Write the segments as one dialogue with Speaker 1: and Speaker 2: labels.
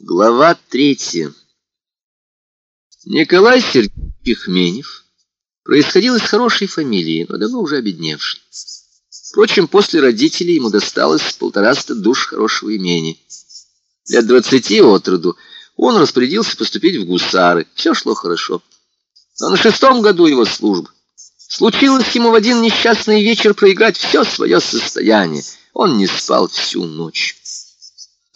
Speaker 1: Глава третья. Николай Сергеевич Хменев происходил из хорошей фамилии, но давно уже обедневший. Впрочем, после родителей ему досталось полтораста душ хорошего имени. Лет двадцати от роду он распорядился поступить в гусары. Все шло хорошо. Но на шестом году его службы случилось ему в один несчастный вечер проиграть все свое состояние. Он не спал всю ночь.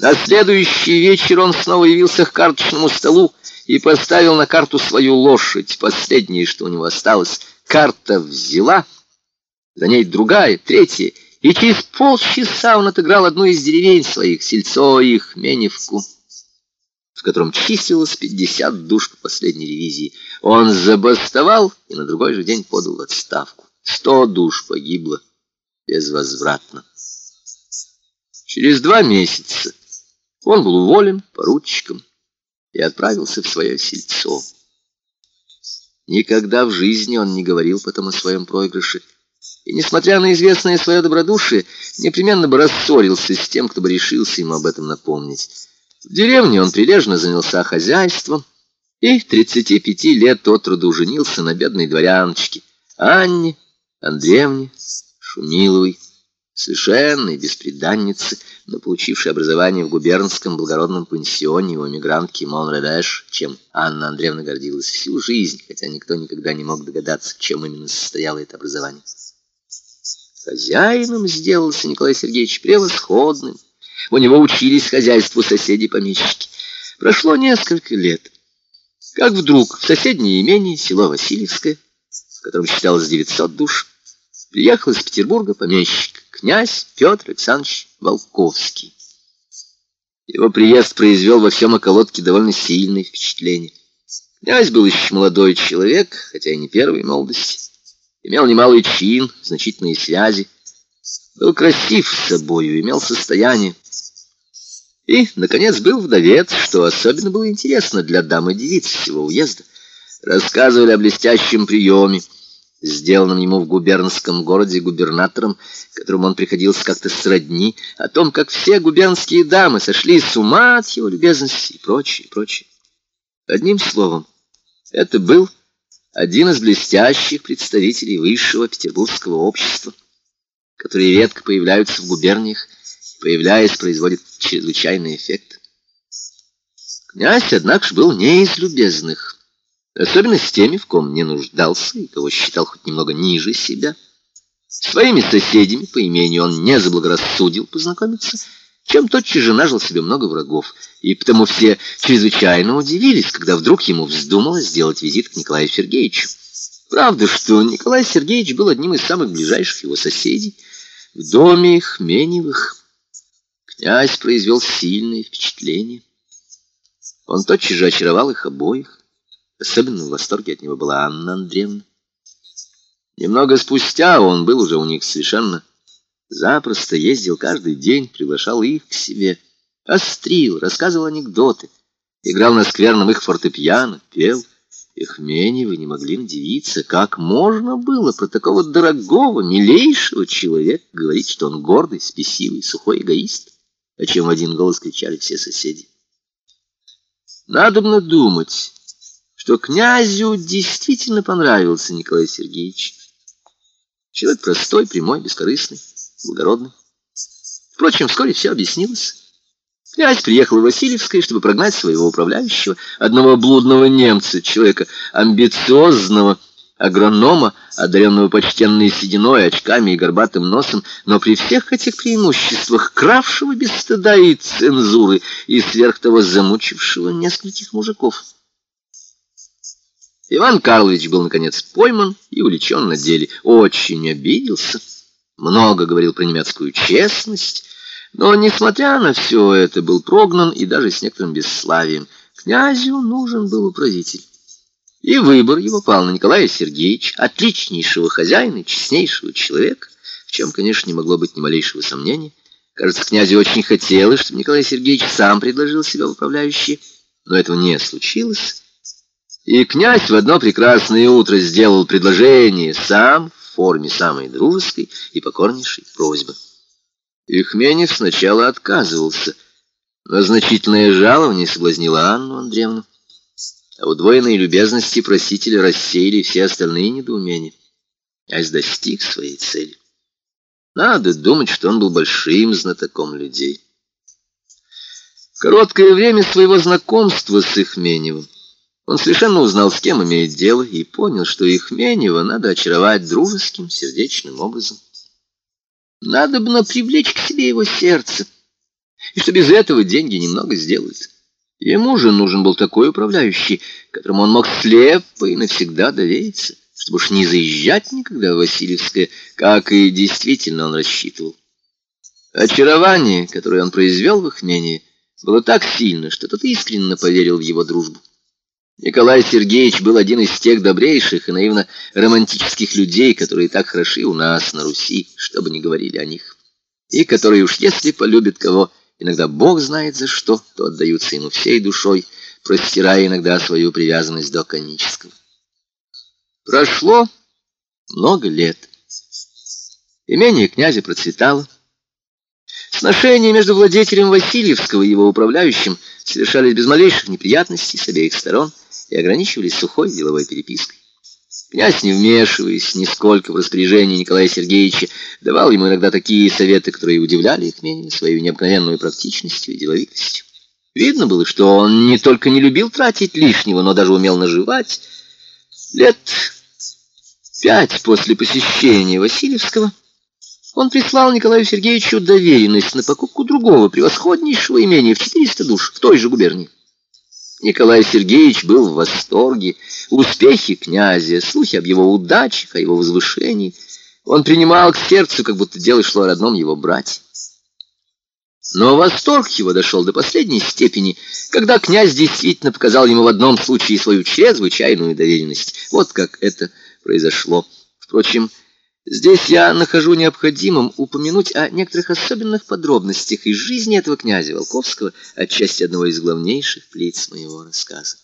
Speaker 1: На следующий вечер он снова явился к карточному столу и поставил на карту свою лошадь, последнее, что у него осталось. Карта взяла, за ней другая, третья, и через полчаса он отыграл одну из деревень своих, сельцо их, Меневку, в котором числилось пятьдесят душ по последней ревизии. Он забастовал и на другой же день подал отставку. Сто душ погибло безвозвратно. Через два месяца он был уволен поручиком и отправился в свое сельцо. Никогда в жизни он не говорил потом о своем проигрыше, и, несмотря на известное свое добродушие, непременно бы рассорился с тем, кто бы решился ему об этом напомнить. В деревне он прилежно занялся хозяйством, и 35 лет от роду женился на бедной дворяночке Анне Андреевне Шумиловой совершенной беспреданницы, но получившей образование в губернском благородном пансионе у эмигрантки Монредеш, чем Анна Андреевна гордилась всю жизнь, хотя никто никогда не мог догадаться, чем именно состояло это образование. Хозяином сделался Николай Сергеевич превосходным. У него учились хозяйству соседи-помещики. Прошло несколько лет. Как вдруг в соседнее имение, село Васильевское, в котором считалось 900 душ, приехал из Петербурга помещик князь Петр Александрович Волковский. Его приезд произвел во всем околотке довольно сильное впечатление. Князь был еще молодой человек, хотя и не первой молодости. Имел немалый чин, значительные связи. Был красив собою, имел состояние. И, наконец, был вдовец, что особенно было интересно для дамы девиц всего уезда. Рассказывали о блестящем приеме, сделанном ему в губернском городе губернатором, которому он приходился как-то сродни, о том, как все губернские дамы сошли с ума от его любезности и прочее, прочее. Одним словом, это был один из блестящих представителей высшего петербургского общества, которые редко появляются в губерниях, появляясь, производят чрезвычайный эффект. Князь, однако был не из любезных, особенно с теми, в ком не нуждался и кого считал хоть немного ниже себя. Своими соседями по имени он не заблагорассудил познакомиться, чем тотчас же нажил себе много врагов, и потому все чрезвычайно удивились, когда вдруг ему вздумалось сделать визит к Николаю Сергеевичу. Правда, что Николай Сергеевич был одним из самых ближайших его соседей. В доме их Меневых князь произвел сильное впечатление. Он тотчас же очаровал их обоих. Особенно в восторге от него была Анна Андреевна. Немного спустя он был уже у них совершенно запросто, ездил каждый день, приглашал их к себе, острил, рассказывал анекдоты, играл на скверном их фортепиано, пел. Их менее вы не могли надевиться, как можно было про такого дорогого, милейшего человека говорить, что он гордый, спесивый, сухой эгоист, о чем в один голос кричали все соседи. Надобно думать, что князю действительно понравился Николай Сергеевич. Человек простой, прямой, бескорыстный, благородный. Впрочем, вскоре все объяснилось. Князь приехал в Васильевское, чтобы прогнать своего управляющего, одного блудного немца, человека амбициозного, агронома, одаренного почтенной сединой, очками и горбатым носом, но при всех этих преимуществах кравшего без стыда и цензуры, и сверх того замучившего нескольких мужиков. Иван Карлович был, наконец, пойман и увлечен на деле. Очень обиделся, много говорил про немецкую честность, но, несмотря на все это, был прогнан и даже с некоторым бесславием. Князю нужен был управитель. И выбор его пал на Николая Сергеевича, отличнейшего хозяина честнейшего человека, в чем, конечно, не могло быть ни малейшего сомнения. Кажется, князю очень хотелось, чтобы Николай Сергеевич сам предложил себя в управляющие, но этого не случилось. И князь в одно прекрасное утро сделал предложение сам в форме самой дружеской и покорнейшей просьбы. Ихменев сначала отказывался, Но значительное жалование соблазнило Анну Андреевну, а удвоенные любезности просителя рассеяли все остальные недоумения. Ась достиг своей цели. Надо думать, что он был большим знатоком людей. Короткое время своего знакомства с Ихменевым он совершенно узнал, с кем имеет дело, и понял, что Ихменева надо очаровать дружеским, сердечным образом. Надо бы привлечь к себе его сердце, и что без этого деньги немного сделают. Ему же нужен был такой управляющий, которому он мог слепо и навсегда довериться, чтобы уж не заезжать никогда в Васильевское, как и действительно он рассчитывал. Очарование, которое он произвел в их мнении, было так сильно, что тот искренне поверил в его дружбу. Николай Сергеевич был один из тех добрейших и наивно романтических людей, которые так хороши у нас, на Руси, чтобы не говорили о них, и которые уж если полюбят кого, иногда Бог знает за что, то отдаются ему всей душой, простирая иногда свою привязанность до конического. Прошло много лет. Имение князя процветало. Сношения между владетелем Васильевского и его управляющим совершались без малейших неприятностей с обеих сторон и ограничивались сухой деловой перепиской. Князь, не вмешиваясь нисколько в распоряжение Николая Сергеевича, давал ему иногда такие советы, которые удивляли их менее своей необыкновенной практичностью и деловитостью. Видно было, что он не только не любил тратить лишнего, но даже умел наживать. Лет пять после посещения Васильевского он прислал Николаю Сергеевичу доверенность на покупку другого превосходнейшего имения в 400 душ в той же губернии. Николай Сергеевич был в восторге. Успехи князя, слухи об его удачах, о его возвышении. Он принимал к сердцу, как будто дело шло о родном его брате. Но восторг его дошел до последней степени, когда князь действительно показал ему в одном случае свою чрезвычайную доверенность. Вот как это произошло. Впрочем, Здесь я нахожу необходимым упомянуть о некоторых особенных подробностях из жизни этого князя Волковского, отчасти одного из главнейших лиц моего рассказа.